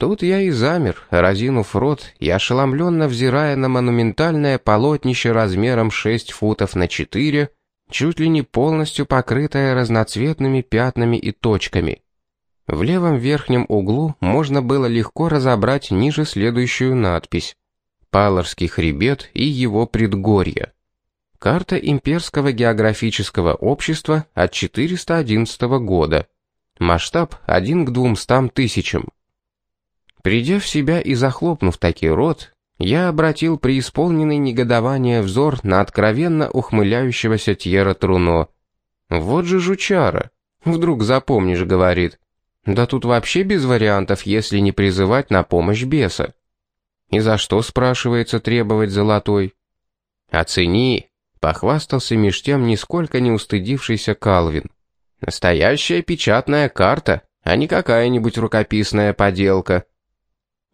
Тут я и замер, разинув рот и ошеломленно взирая на монументальное полотнище размером 6 футов на 4, чуть ли не полностью покрытое разноцветными пятнами и точками. В левом верхнем углу можно было легко разобрать ниже следующую надпись «Палорский хребет и его предгорье». Карта Имперского географического общества от 411 года. Масштаб 1 к 200 тысячам. Придя в себя и захлопнув таки рот, я обратил преисполненный негодование взор на откровенно ухмыляющегося Тьера Труно. «Вот же жучара!» «Вдруг запомнишь», — говорит. «Да тут вообще без вариантов, если не призывать на помощь беса». «И за что, спрашивается, требовать золотой?» «Оцени», — похвастался меж тем нисколько не устыдившийся Калвин. «Настоящая печатная карта, а не какая-нибудь рукописная поделка».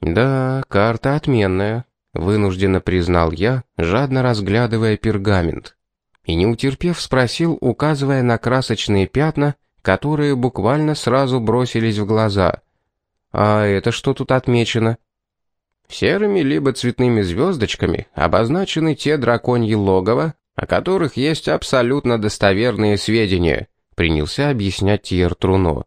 «Да, карта отменная», — вынужденно признал я, жадно разглядывая пергамент. И не утерпев, спросил, указывая на красочные пятна, которые буквально сразу бросились в глаза. «А это что тут отмечено?» Серыми либо цветными звездочками обозначены те драконьи логово, о которых есть абсолютно достоверные сведения, принялся объяснять Тьер Труно.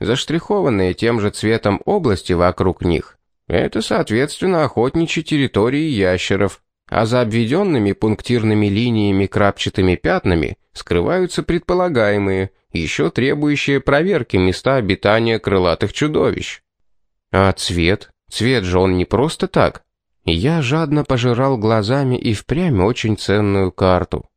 Заштрихованные тем же цветом области вокруг них это, соответственно, охотничьи территории ящеров, а за обведенными пунктирными линиями крапчатыми пятнами скрываются предполагаемые, еще требующие проверки места обитания крылатых чудовищ. А цвет? Цвет же он не просто так. Я жадно пожирал глазами и впрямь очень ценную карту.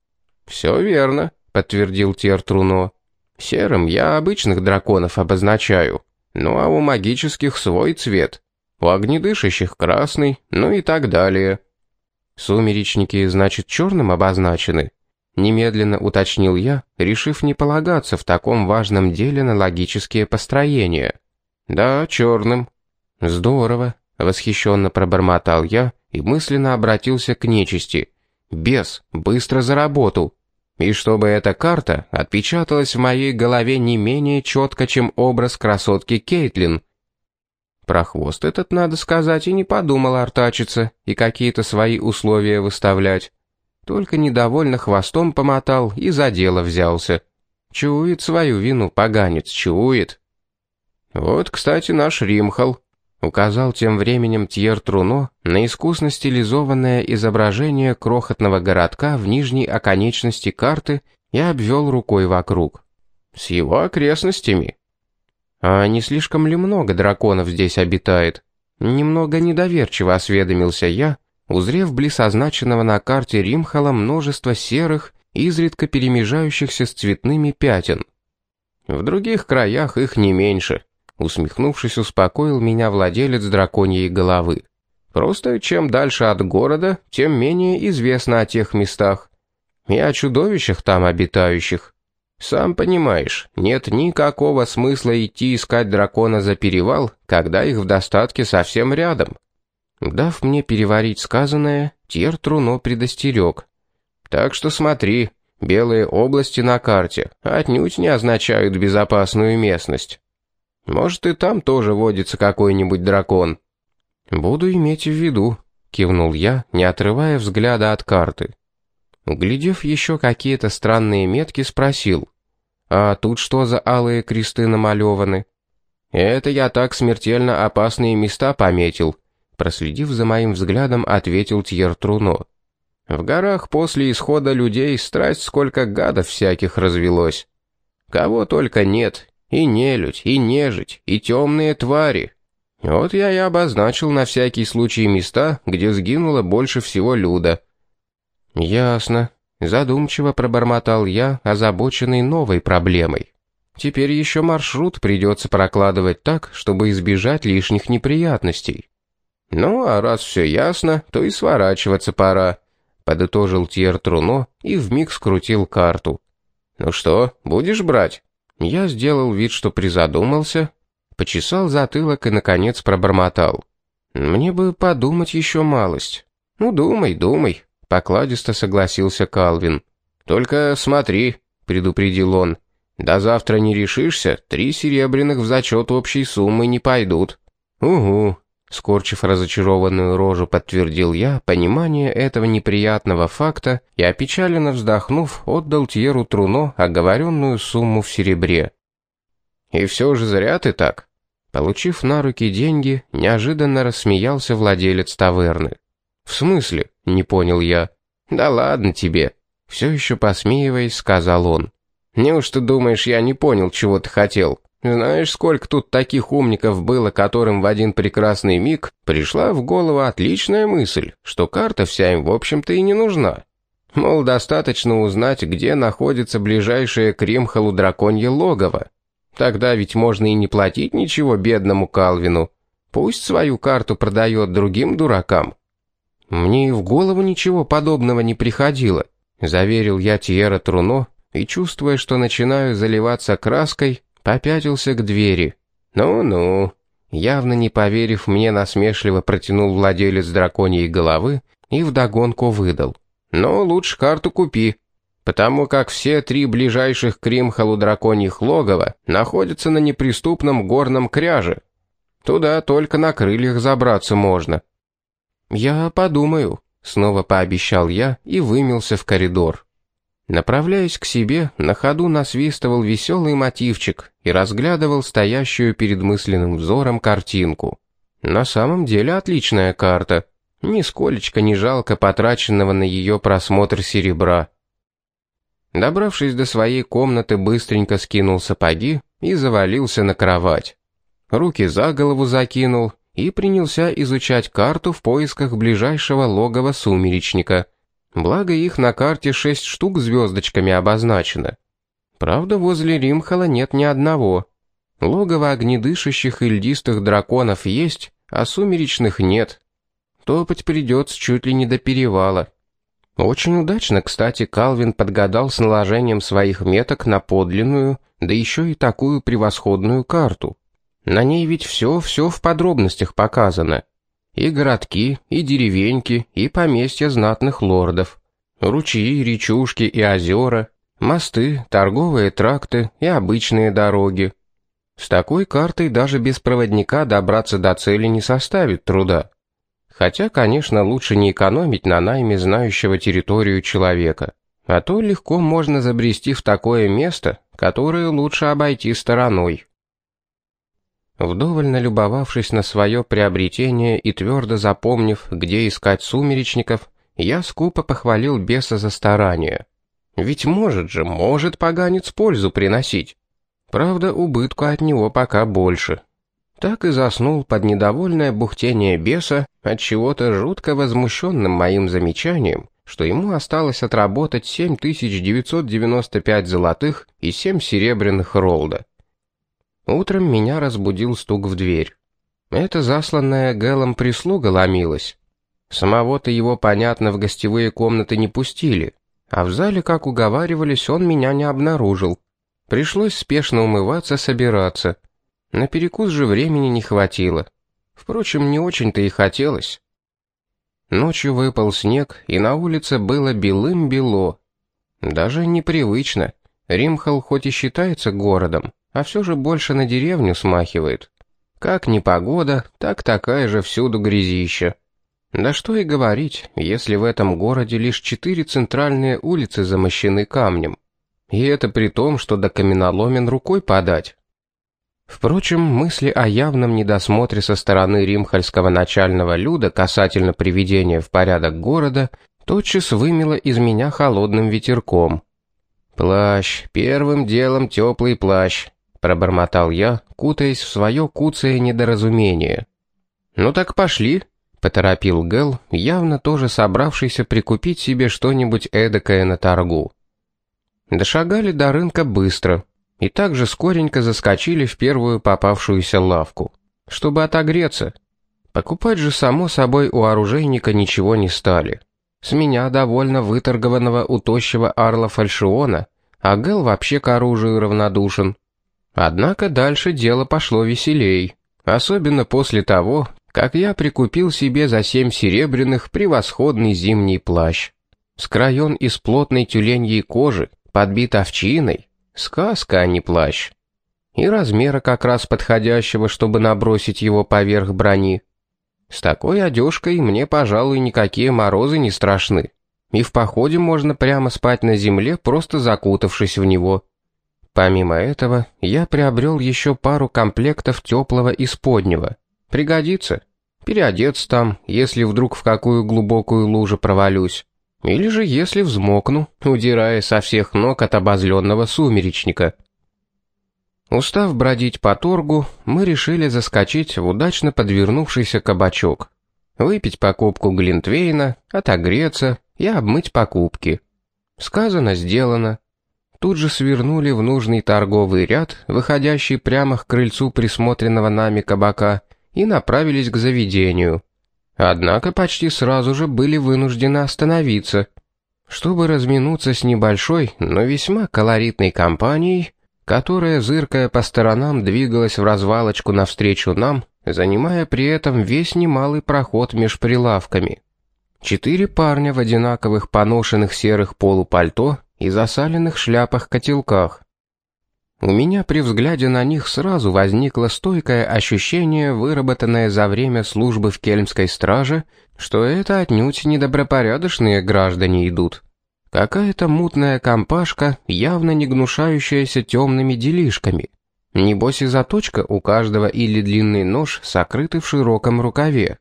«Все верно», — подтвердил Тертруно. «Серым я обычных драконов обозначаю, ну а у магических свой цвет, у огнедышащих красный, ну и так далее. Сумеречники, значит, черным обозначены? Немедленно уточнил я, решив не полагаться в таком важном деле на логические построения. Да, черным. Здорово, восхищенно пробормотал я и мысленно обратился к нечисти. Бес, быстро за работу. И чтобы эта карта отпечаталась в моей голове не менее четко, чем образ красотки Кейтлин, про хвост этот, надо сказать, и не подумал артачиться и какие-то свои условия выставлять. Только недовольно хвостом помотал и за дело взялся. Чует свою вину, поганец, чует. Вот, кстати, наш Римхал. Указал тем временем Тьер Труно на искусно стилизованное изображение крохотного городка в нижней оконечности карты и обвел рукой вокруг. С его окрестностями. А не слишком ли много драконов здесь обитает? Немного недоверчиво осведомился я, узрев близ означенного на карте Римхала множество серых, изредка перемежающихся с цветными пятен. В других краях их не меньше, усмехнувшись, успокоил меня владелец драконьей головы. Просто чем дальше от города, тем менее известно о тех местах. И о чудовищах там обитающих. Сам понимаешь, нет никакого смысла идти искать дракона за перевал, когда их в достатке совсем рядом. Дав мне переварить сказанное, Тьер Труно предостерег. Так что смотри, белые области на карте отнюдь не означают безопасную местность. Может, и там тоже водится какой-нибудь дракон. Буду иметь в виду, кивнул я, не отрывая взгляда от карты. Углядев еще какие-то странные метки, спросил. «А тут что за алые кресты намалеваны?» «Это я так смертельно опасные места пометил», проследив за моим взглядом, ответил Тьер Труно. «В горах после исхода людей страсть сколько гадов всяких развелось. Кого только нет, и нелюдь, и нежить, и темные твари. Вот я и обозначил на всякий случай места, где сгинуло больше всего люда». «Ясно», — задумчиво пробормотал я, озабоченный новой проблемой. «Теперь еще маршрут придется прокладывать так, чтобы избежать лишних неприятностей». «Ну, а раз все ясно, то и сворачиваться пора», — подытожил Тьер Труно и вмиг скрутил карту. «Ну что, будешь брать?» Я сделал вид, что призадумался, почесал затылок и, наконец, пробормотал. «Мне бы подумать еще малость». «Ну, думай, думай», Покладисто согласился Калвин. «Только смотри», — предупредил он. «До завтра не решишься, три серебряных в зачет общей суммы не пойдут». Угу, скорчив разочарованную рожу, подтвердил я понимание этого неприятного факта и, опечаленно вздохнув, отдал Тьеру Труно оговоренную сумму в серебре. «И все же зря ты так». Получив на руки деньги, неожиданно рассмеялся владелец таверны. «В смысле?» — не понял я. «Да ладно тебе», — все еще посмеиваясь, сказал он. «Неужто думаешь, я не понял, чего ты хотел? Знаешь, сколько тут таких умников было, которым в один прекрасный миг пришла в голову отличная мысль, что карта вся им, в общем-то, и не нужна. Мол, достаточно узнать, где находится ближайшее к драконье логово. Тогда ведь можно и не платить ничего бедному Калвину. Пусть свою карту продает другим дуракам. Мне и в голову ничего подобного не приходило, заверил я Тьера Труно, и чувствуя, что начинаю заливаться краской, попятился к двери. Ну-ну, явно не поверив мне, насмешливо протянул владелец драконьей головы и вдогонку выдал. «Ну, лучше карту купи потому как все три ближайших к Римхалу драконьих логова находятся на неприступном горном кряже. Туда только на крыльях забраться можно. «Я подумаю», — снова пообещал я и вымился в коридор. Направляясь к себе, на ходу насвистывал веселый мотивчик и разглядывал стоящую перед мысленным взором картинку. На самом деле отличная карта. Нисколечко не жалко потраченного на ее просмотр серебра. Добравшись до своей комнаты, быстренько скинул сапоги и завалился на кровать. Руки за голову закинул и принялся изучать карту в поисках ближайшего логова сумеречника. Благо их на карте шесть штук звездочками обозначено. Правда, возле Римхала нет ни одного. Логово огнедышащих и льдистых драконов есть, а сумеречных нет. Топать придется чуть ли не до перевала. Очень удачно, кстати, Калвин подгадал с наложением своих меток на подлинную, да еще и такую превосходную карту. На ней ведь все-все в подробностях показано. И городки, и деревеньки, и поместья знатных лордов. Ручьи, речушки и озера, мосты, торговые тракты и обычные дороги. С такой картой даже без проводника добраться до цели не составит труда. Хотя, конечно, лучше не экономить на найме знающего территорию человека. А то легко можно забрести в такое место, которое лучше обойти стороной. Вдоволь налюбовавшись на свое приобретение и твердо запомнив, где искать сумеречников, я скупо похвалил беса за старание. Ведь может же, может поганец пользу приносить. Правда, убытку от него пока больше. Так и заснул под недовольное бухтение беса, от чего-то жутко возмущенным моим замечанием, что ему осталось отработать 7995 золотых и 7 серебряных ролда. Утром меня разбудил стук в дверь. Это засланная Гэлом прислуга ломилась. Самого-то его, понятно, в гостевые комнаты не пустили, а в зале, как уговаривались, он меня не обнаружил. Пришлось спешно умываться, собираться — на перекус же времени не хватило. Впрочем, не очень-то и хотелось. Ночью выпал снег, и на улице было белым-бело. Даже непривычно. Римхал хоть и считается городом, а все же больше на деревню смахивает. Как ни погода, так такая же всюду грязища. Да что и говорить, если в этом городе лишь четыре центральные улицы замощены камнем. И это при том, что до каменоломен рукой подать. Впрочем, мысли о явном недосмотре со стороны римхальского начального люда касательно приведения в порядок города тотчас вымело из меня холодным ветерком. «Плащ, первым делом теплый плащ», — пробормотал я, кутаясь в свое куцое недоразумение. «Ну так пошли», — поторопил Гэл, явно тоже собравшийся прикупить себе что-нибудь эдакое на торгу. Дошагали до рынка быстро, и также скоренько заскочили в первую попавшуюся лавку, чтобы отогреться. Покупать же, само собой, у оружейника ничего не стали. С меня довольно выторгованного у тощего Арла Фальшиона, а Гэл вообще к оружию равнодушен. Однако дальше дело пошло веселей, особенно после того, как я прикупил себе за семь серебряных превосходный зимний плащ. Скроен из плотной тюленьей кожи, подбит овчиной, Сказка, а не плащ. и размера как раз подходящего, чтобы набросить его поверх брони. С такой одежкой мне, пожалуй, никакие морозы не страшны. И в походе можно прямо спать на земле, просто закутавшись в него. Помимо этого, я приобрел еще пару комплектов теплого исподнего. Пригодится. Переодеться там, если вдруг в какую глубокую лужу провалюсь. Или же если взмокну, удирая со всех ног от обозленного сумеречника. Устав бродить по торгу, мы решили заскочить в удачно подвернувшийся кабачок. Выпить покупку Глинтвейна, отогреться и обмыть покупки. Сказано, сделано. Тут же свернули в нужный торговый ряд, выходящий прямо к крыльцу присмотренного нами кабака, и направились к заведению. Однако почти сразу же были вынуждены остановиться, чтобы разминуться с небольшой, но весьма колоритной компанией, которая, зыркая по сторонам, двигалась в развалочку навстречу нам, занимая при этом весь немалый проход меж прилавками. Четыре парня в одинаковых поношенных серых полупальто и засаленных шляпах-котелках. У меня при взгляде на них сразу возникло стойкое ощущение, выработанное за время службы в кельмской страже, что это отнюдь недобропорядочные граждане идут. Какая-то мутная компашка, явно не гнушающаяся темными делишками. Небось и заточка у каждого или длинный нож, сокрытый в широком рукаве.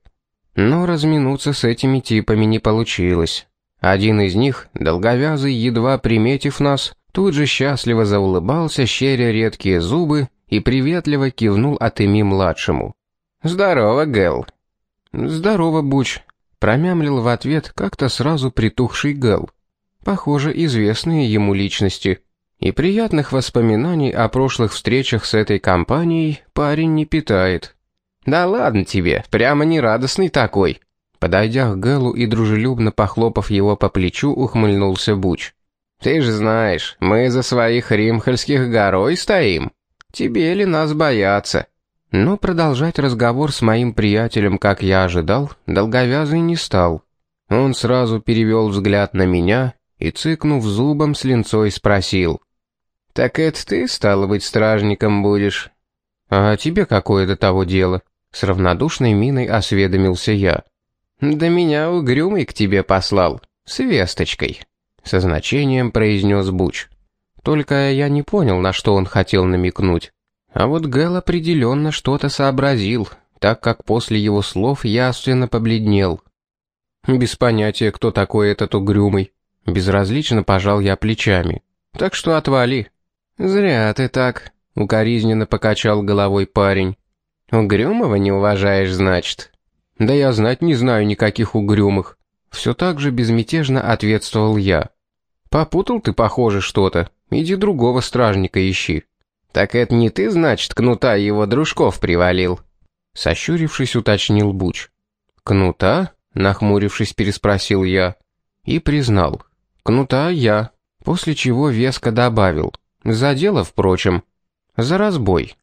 Но разминуться с этими типами не получилось. Один из них, долговязый, едва приметив нас, тут же счастливо заулыбался, щеря редкие зубы, и приветливо кивнул от ими младшему. «Здорово, Гэл». «Здорово, Буч», — промямлил в ответ как-то сразу притухший Гэл. Похоже, известные ему личности. И приятных воспоминаний о прошлых встречах с этой компанией парень не питает. «Да ладно тебе, прямо нерадостный такой». Подойдя к Гэлу и дружелюбно похлопав его по плечу, ухмыльнулся Буч. «Ты же знаешь, мы за своих римхальских горой стоим. Тебе ли нас бояться?» Но продолжать разговор с моим приятелем, как я ожидал, долговязый не стал. Он сразу перевел взгляд на меня и, цыкнув зубом с линцой, спросил. «Так это ты, стало быть, стражником будешь?» «А тебе какое до того дело?» С равнодушной миной осведомился я. «Да меня угрюмый к тебе послал, с весточкой», — со значением произнес Буч. Только я не понял, на что он хотел намекнуть. А вот Гэл определенно что-то сообразил, так как после его слов ясно побледнел. Без понятия, кто такой этот угрюмый. Безразлично пожал я плечами. Так что отвали. Зря ты так, укоризненно покачал головой парень. Угрюмого не уважаешь, значит? Да я знать не знаю никаких угрюмых. Все так же безмятежно ответствовал я. Попутал ты, похоже, что-то. Иди другого стражника ищи. Так это не ты, значит, кнута его дружков привалил? Сощурившись, уточнил Буч. Кнута? Нахмурившись, переспросил я. И признал. Кнута я, после чего веско добавил. За дело, впрочем. За разбой.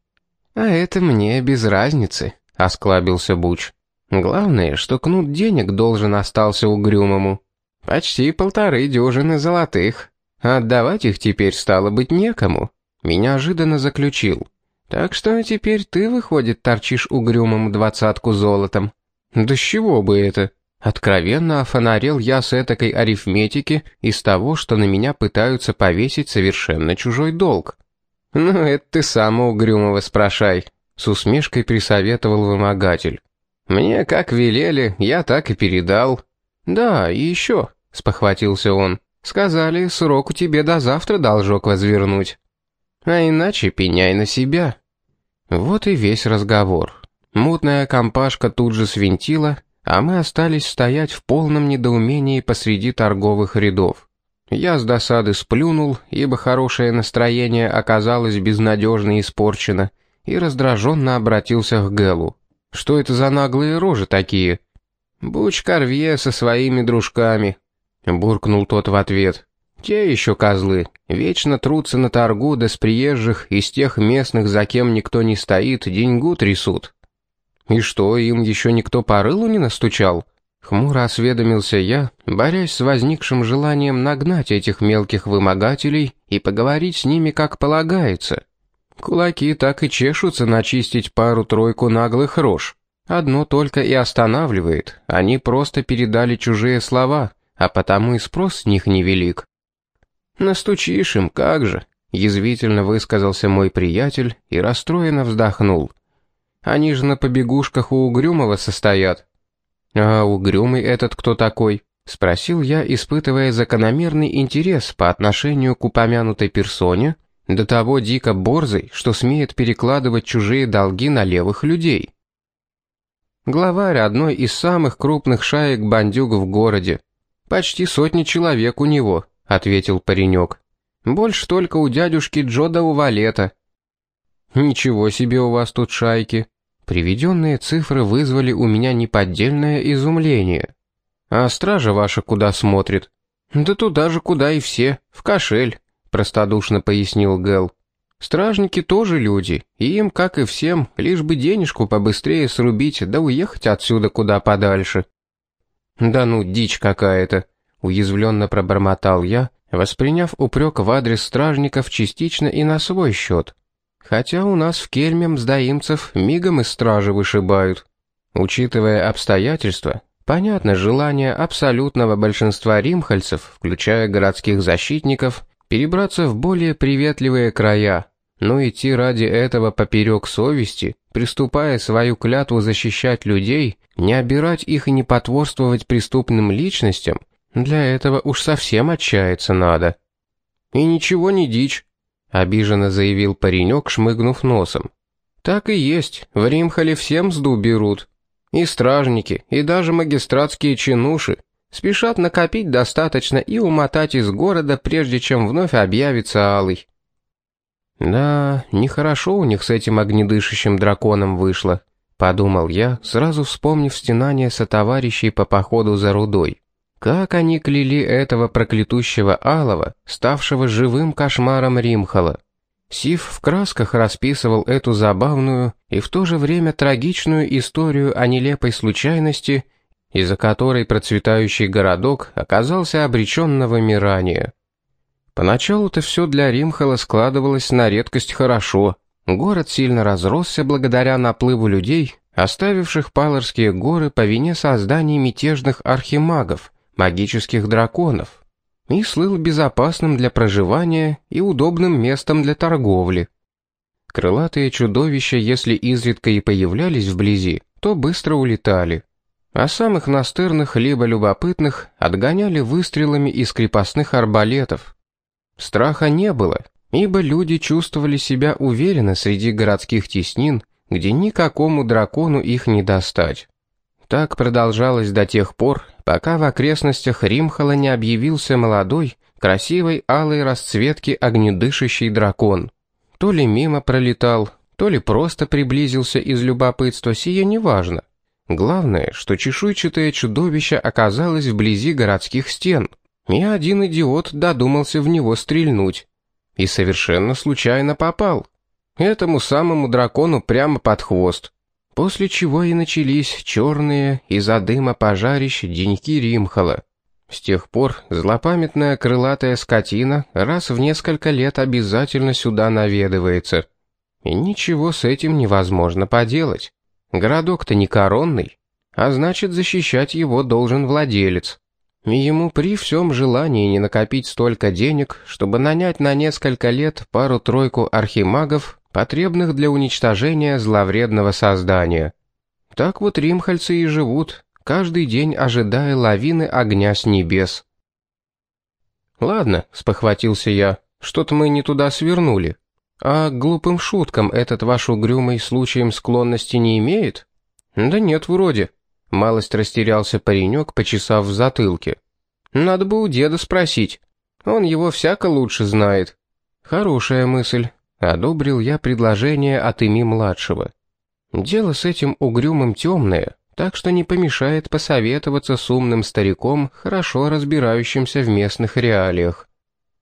А это мне без разницы, осклабился Буч. Главное, что кнут денег должен остался угрюмому. Почти полторы дюжины золотых. отдавать их теперь стало быть некому. Меня ожиданно заключил. Так что теперь ты, выходит, торчишь угрюмому двадцатку золотом. Да с чего бы это? Откровенно офонарел я с этакой арифметики из того, что на меня пытаются повесить совершенно чужой долг. «Ну, это ты сам угрюмого спрашай», — с усмешкой присоветовал вымогатель. «Мне как велели, я так и передал». «Да, и еще», — спохватился он. «Сказали, сроку тебе до завтра должок возвернуть. А иначе пеняй на себя». Вот и весь разговор. Мутная компашка тут же свинтила, а мы остались стоять в полном недоумении посреди торговых рядов. Я с досады сплюнул, ибо хорошее настроение оказалось безнадежно испорчено, и раздраженно обратился к Гэлу. «Что это за наглые рожи такие?» «Буч Корвье со своими дружками», — буркнул тот в ответ. «Те еще козлы, вечно трутся на торгу, да с приезжих, из тех местных, за кем никто не стоит, деньгу трясут. «И что, им еще никто по рылу не настучал?» Хмуро осведомился я, борясь с возникшим желанием нагнать этих мелких вымогателей и поговорить с ними как полагается. Кулаки так и чешутся начистить пару-тройку наглых рож. Одно только и останавливает, они просто передали чужие слова, а потому и спрос с них невелик. «Настучишь им, как же», — язвительно высказался мой приятель и расстроенно вздохнул. «Они же на побегушках у Угрюмова состоят». «А Угрюмый этот кто такой?» — спросил я, испытывая закономерный интерес по отношению к упомянутой персоне, до того дико борзый, что смеет перекладывать чужие долги на левых людей. Главарь одной из самых крупных шаек бандюг в городе. Почти сотни человек у него, ответил паренек. Больше только у дядюшки Джода у Валета. Ничего себе у вас тут шайки. Приведенные цифры вызвали у меня неподдельное изумление. А стража ваша куда смотрит? Да туда же, куда и все, в кошель, простодушно пояснил Гэл. Стражники тоже люди, и им, как и всем, лишь бы денежку побыстрее срубить, да уехать отсюда куда подальше. Да ну, дичь какая-то, уязвленно пробормотал я, восприняв упрек в адрес стражников частично и на свой счет. Хотя у нас в Кельме мздоимцев мигом из стражи вышибают. Учитывая обстоятельства, понятно желание абсолютного большинства римхальцев, включая городских защитников, перебраться в более приветливые края, но идти ради этого поперек совести, приступая свою клятву защищать людей, не обирать их и не потворствовать преступным личностям, для этого уж совсем отчаяться надо. «И ничего не дичь», — обиженно заявил паренек, шмыгнув носом. «Так и есть, в Римхале всем сду берут. И стражники, и даже магистратские чинуши, спешат накопить достаточно и умотать из города, прежде чем вновь объявится Алый. Да, нехорошо у них с этим огнедышащим драконом вышло, подумал я, сразу вспомнив стенание сотоварищей по походу за рудой. Как они кляли этого проклятущего Алова, ставшего живым кошмаром Римхала. Сив в красках расписывал эту забавную и в то же время трагичную историю о нелепой случайности, из-за которой процветающий городок оказался обречен на вымирание. Поначалу-то все для Римхала складывалось на редкость хорошо. Город сильно разросся благодаря наплыву людей, оставивших Паларские горы по вине создания мятежных архимагов, магических драконов, и слыл безопасным для проживания и удобным местом для торговли. Крылатые чудовища, если изредка и появлялись вблизи, то быстро улетали а самых настырных либо любопытных отгоняли выстрелами из крепостных арбалетов. Страха не было, ибо люди чувствовали себя уверенно среди городских теснин, где никакому дракону их не достать. Так продолжалось до тех пор, пока в окрестностях Римхала не объявился молодой, красивой алой расцветки огнедышащий дракон. То ли мимо пролетал, то ли просто приблизился из любопытства, сие неважно. Главное, что чешуйчатое чудовище оказалось вблизи городских стен, и один идиот додумался в него стрельнуть. И совершенно случайно попал. Этому самому дракону прямо под хвост. После чего и начались черные из-за дыма пожарищ деньки Римхала. С тех пор злопамятная крылатая скотина раз в несколько лет обязательно сюда наведывается. И ничего с этим невозможно поделать. Городок-то не коронный, а значит, защищать его должен владелец. И ему при всем желании не накопить столько денег, чтобы нанять на несколько лет пару-тройку архимагов, потребных для уничтожения зловредного создания. Так вот римхальцы и живут, каждый день ожидая лавины огня с небес. «Ладно», — спохватился я, — «что-то мы не туда свернули». «А глупым шуткам этот ваш угрюмый случаем склонности не имеет?» «Да нет, вроде». Малость растерялся паренек, почесав в затылке. «Надо бы у деда спросить. Он его всяко лучше знает». «Хорошая мысль», — одобрил я предложение от ими младшего. «Дело с этим угрюмым темное, так что не помешает посоветоваться с умным стариком, хорошо разбирающимся в местных реалиях.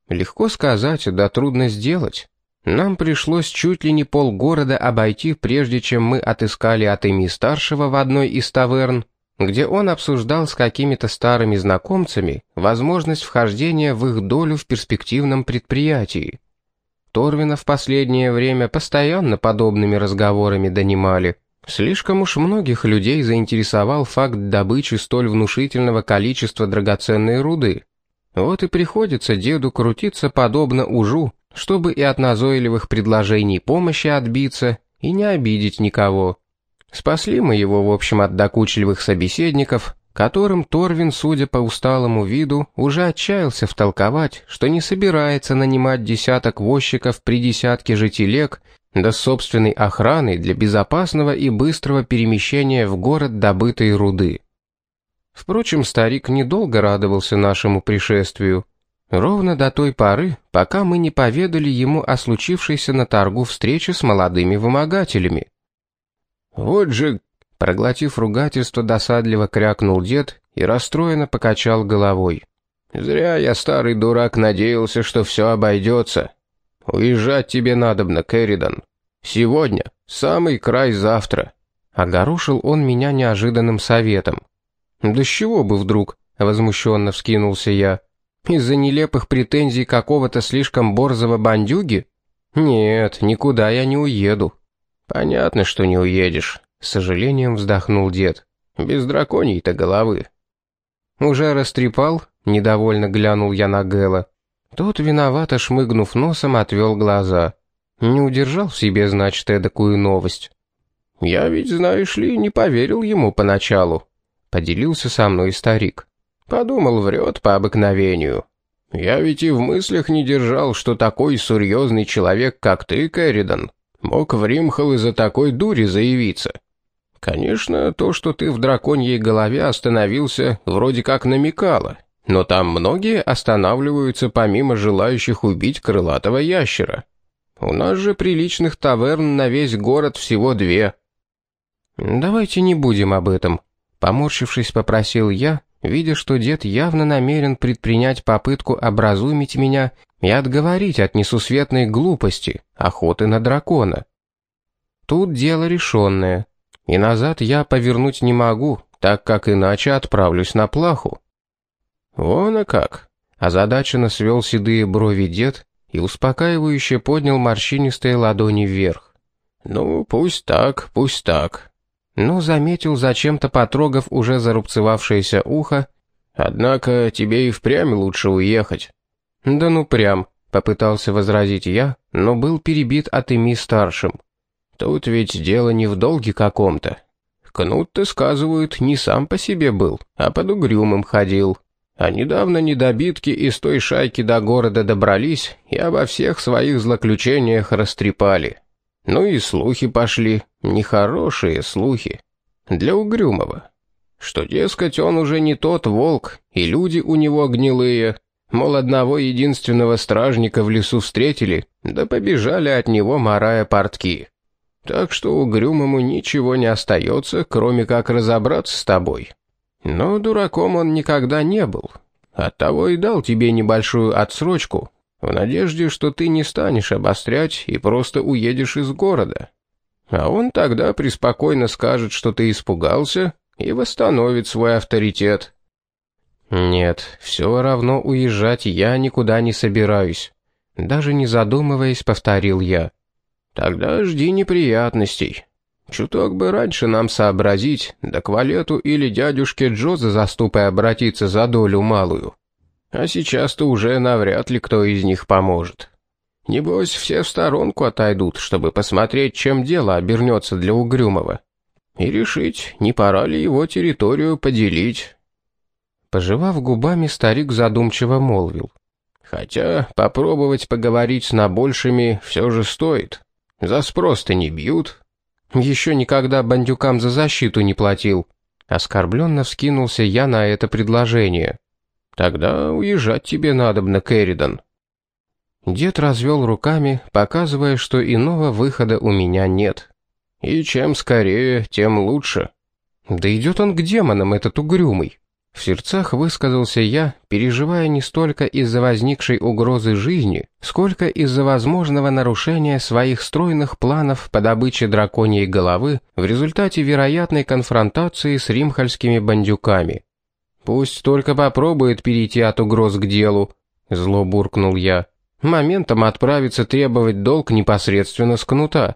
Легко сказать, да трудно сделать. Нам пришлось чуть ли не полгорода обойти, прежде чем мы отыскали от ими старшего в одной из таверн, где он обсуждал с какими-то старыми знакомцами возможность вхождения в их долю в перспективном предприятии. Торвина в последнее время постоянно подобными разговорами донимали. Слишком уж многих людей заинтересовал факт добычи столь внушительного количества драгоценной руды. Вот и приходится деду крутиться подобно ужу, чтобы и от назойливых предложений помощи отбиться, и не обидеть никого. Спасли мы его, в общем, от докучливых собеседников, которым Торвин, судя по усталому виду, уже отчаялся втолковать, что не собирается нанимать десяток возчиков при десятке же телег, да собственной охраной для безопасного и быстрого перемещения в город добытой руды. Впрочем, старик недолго радовался нашему пришествию. Ровно до той поры, пока мы не поведали ему о случившейся на торгу встрече с молодыми вымогателями. «Вот же Проглотив ругательство, досадливо крякнул дед и расстроенно покачал головой. «Зря я, старый дурак, надеялся, что все обойдется. Уезжать тебе надобно, Керридан. Сегодня, самый край завтра». Огорошил он меня неожиданным советом. «Да с чего бы вдруг?» — возмущенно вскинулся я. «Из-за нелепых претензий какого-то слишком борзого бандюги? Нет, никуда я не уеду». «Понятно, что не уедешь. С сожалением вздохнул дед. Без драконьей-то головы. Уже растрепал? Недовольно глянул я на Гэла. Тот, виновато шмыгнув носом, отвел глаза. Не удержал в себе, значит, эдакую новость. «Я ведь, знаешь ли, не поверил ему поначалу», — поделился со мной старик. «Подумал, врет по обыкновению. Я ведь и в мыслях не держал, что такой серьезный человек, как ты, Кэрридан, мог в Римхал из-за такой дури заявиться. Конечно, то, что ты в драконьей голове остановился, вроде как намекало. Но там многие останавливаются помимо желающих убить крылатого ящера. У нас же приличных таверн на весь город всего две. Давайте не будем об этом, поморщившись, попросил я, видя, что дед явно намерен предпринять попытку образумить меня и отговорить от несусветной глупости, охоты на дракона. Тут дело решенное и назад я повернуть не могу, так как иначе отправлюсь на плаху». «Вон а как!» Озадаченно свел седые брови дед и успокаивающе поднял морщинистые ладони вверх. «Ну, пусть так, пусть так». Но заметил, зачем-то потрогав уже зарубцевавшееся ухо, «Однако тебе и впрямь лучше уехать». «Да ну прям», — попытался возразить я, но был перебит от ими старшим. Тут ведь дело не в долге каком-то. Кнут-то, сказывают, не сам по себе был, а под угрюмым ходил. А недавно недобитки из той шайки до города добрались и обо всех своих злоключениях растрепали. Ну и слухи пошли, нехорошие слухи. Для угрюмого. Что, дескать, он уже не тот волк, и люди у него гнилые. Мол, одного единственного стражника в лесу встретили, да побежали от него марая портки. Так что угрюмому ничего не остается, кроме как разобраться с тобой. Но дураком он никогда не был. Оттого и дал тебе небольшую отсрочку, в надежде, что ты не станешь обострять и просто уедешь из города. А он тогда преспокойно скажет, что ты испугался, и восстановит свой авторитет. Нет, все равно уезжать я никуда не собираюсь. Даже не задумываясь, повторил я. Тогда жди неприятностей. Чуток бы раньше нам сообразить, да к Валету или дядюшке Джо за заступой обратиться за долю малую. А сейчас-то уже навряд ли кто из них поможет. Небось, все в сторонку отойдут, чтобы посмотреть, чем дело обернется для Угрюмова. И решить, не пора ли его территорию поделить. Пожевав губами, старик задумчиво молвил. Хотя попробовать поговорить с набольшими все же стоит. За спрос-то не бьют. Еще никогда бандюкам за защиту не платил. Оскорбленно вскинулся я на это предложение. Тогда уезжать тебе надобно, Керридан. Дед развел руками, показывая, что иного выхода у меня нет. И чем скорее, тем лучше. Да идет он к демонам, этот угрюмый. В сердцах высказался я, переживая не столько из-за возникшей угрозы жизни, сколько из-за возможного нарушения своих стройных планов по добыче драконьей головы в результате вероятной конфронтации с римхальскими бандюками. «Пусть только попробует перейти от угроз к делу», — зло буркнул я. моментом отправиться требовать долг непосредственно с кнута.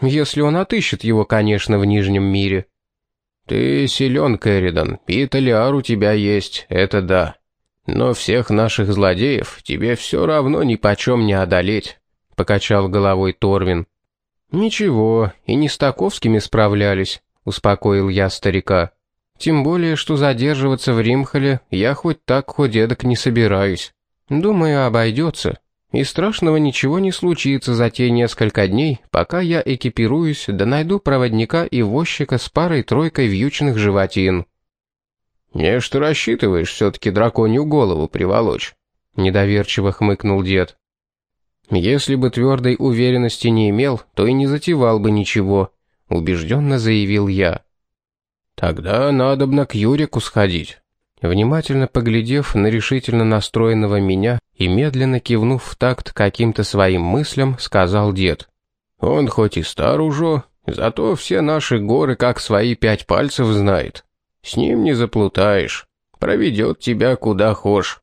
Если он отыщет его, конечно, в Нижнем мире. Ты силен, Кэрридан, и Талиар у тебя есть, это да. Но всех наших злодеев тебе все равно ни почем не одолеть, покачал головой Торвин. Ничего, и не с таковскими справлялись, успокоил я старика. Тем более, что задерживаться в Римхале я хоть так, хоть эдак не собираюсь. Думаю, обойдется. И страшного ничего не случится за те несколько дней, пока я экипируюсь да найду проводника и возчика с парой-тройкой вьючных животин. «Не что рассчитываешь все-таки драконью голову приволочь?» — недоверчиво хмыкнул дед. «Если бы твердой уверенности не имел, то и не затевал бы ничего», — убежденно заявил я. «Тогда надобно к Юрику сходить». Внимательно поглядев на решительно настроенного меня и медленно кивнув в такт каким-то своим мыслям, сказал дед. «Он хоть и стар уже, зато все наши горы как свои пять пальцев знает. С ним не заплутаешь, проведет тебя куда хошь».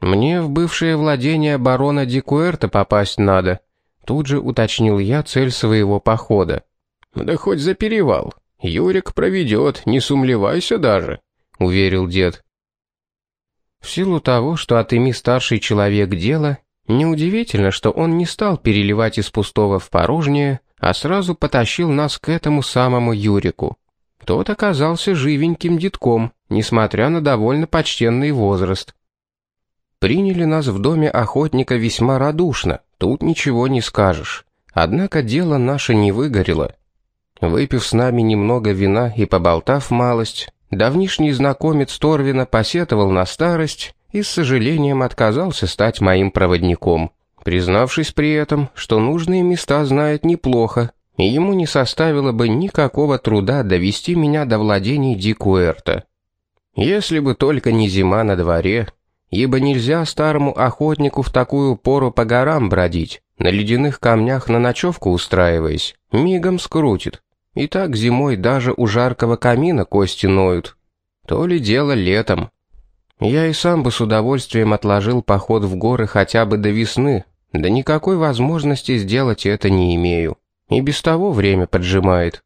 «Мне в бывшее владение барона Дикуэрта попасть надо», тут же уточнил я цель своего похода. «Да хоть за перевал. Юрик проведет, не сумлевайся даже». — уверил дед. В силу того, что отыми старший человек дело, неудивительно, что он не стал переливать из пустого в порожнее, а сразу потащил нас к этому самому Юрику. Тот оказался живеньким детком, несмотря на довольно почтенный возраст. Приняли нас в доме охотника весьма радушно, тут ничего не скажешь. Однако дело наше не выгорело. Выпив с нами немного вина и поболтав малость, Давнишний знакомец Торвина посетовал на старость и с сожалением отказался стать моим проводником, признавшись при этом, что нужные места знает неплохо, и ему не составило бы никакого труда довести меня до владений Дикуэрта. Если бы только не зима на дворе, ибо нельзя старому охотнику в такую пору по горам бродить, на ледяных камнях на ночевку устраиваясь, мигом скрутит. И так зимой даже у жаркого камина кости ноют. То ли дело летом. Я и сам бы с удовольствием отложил поход в горы хотя бы до весны, да никакой возможности сделать это не имею. И без того время поджимает.